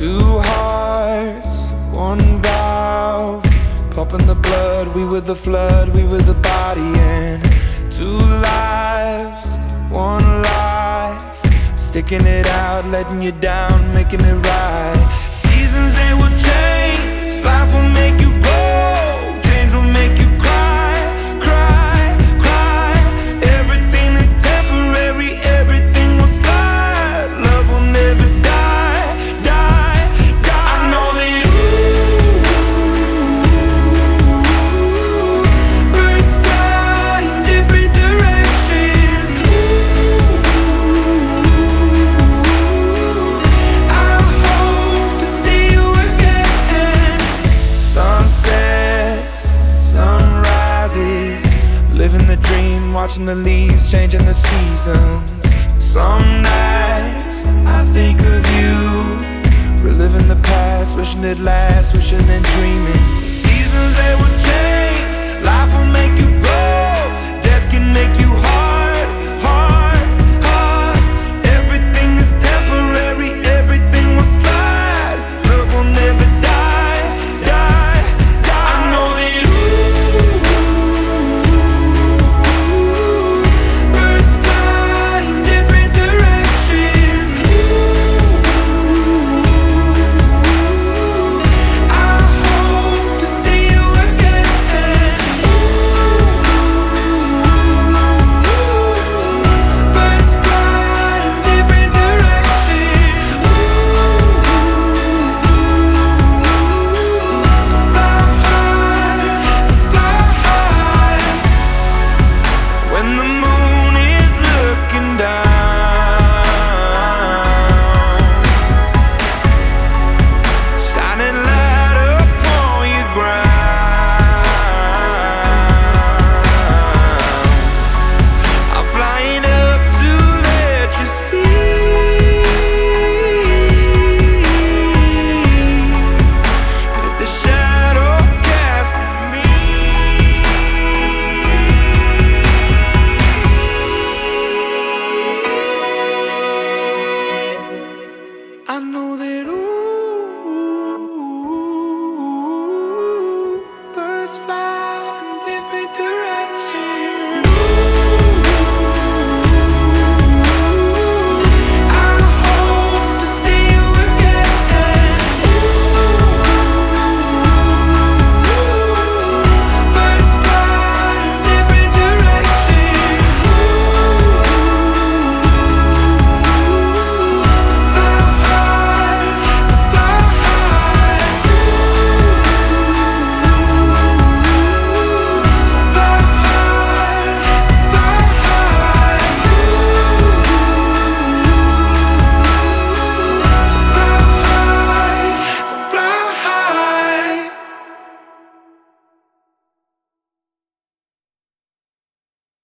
Two hearts, one valve. Pumping the blood, we were the flood, we were the body, and two lives, one life. Sticking it out, letting you down, making it right. Seasons they will change, watching the leaves changing the seasons. Some nights I think of you, reliving the past, wishing it lasts, wishing and dreaming. Seasons they will change, I know that